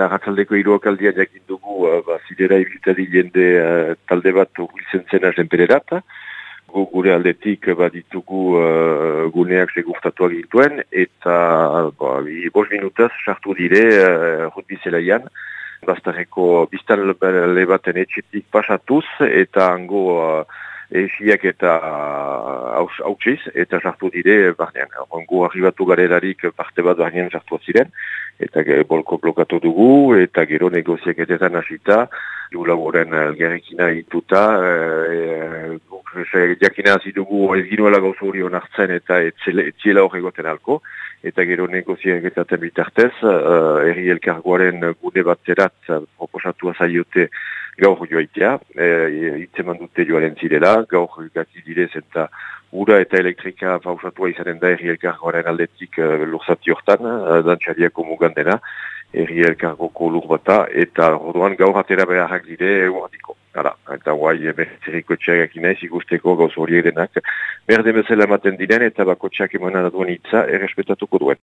Narratzaldeko iruakaldian jakin dugu, uh, ba, zidera ibiltari jende uh, talde bat urbiltzen zena zenpererat. Gu gure aldetik baditugu uh, guneak segurtatuak gintuen, eta ba, bos minutaz sartu dire uh, rutbi zelaian. Bastareko biztan lebaten etxetik pasatuz, eta ango uh, esiak eta hautsiz, eta sartu dire barnean. Ongo arribatu garelarik parte bat barnean sartu ziren eta bolko blokatu dugu, eta gero negoziak etetan hasita, du laboren algerrekina ituta, e, e, jakina hasi dugu ez ginuela gauza hori onartzen eta etziela hori goten alko, eta gero negoziak etaten bitartez, uh, erri elkargoaren gune batzerat proposatu azaiote gaur joaitea, e, itzeman dute joaren zirela, gaur gati direz eta ura eta elektrika pausatua izanen da erri elkargoaren aldetik uh, lurzati hortan, uh, dantxariako mugan dena, erri elkargoko lur bata, eta orduan gaur atera beharrak dire eguardiko. Hala, eta guai, emerzeriko txeagak inaiz ikusteko gauz hori edenak, berde bezala ematen diren eta bako emanan aduen itza errespetatuko duen.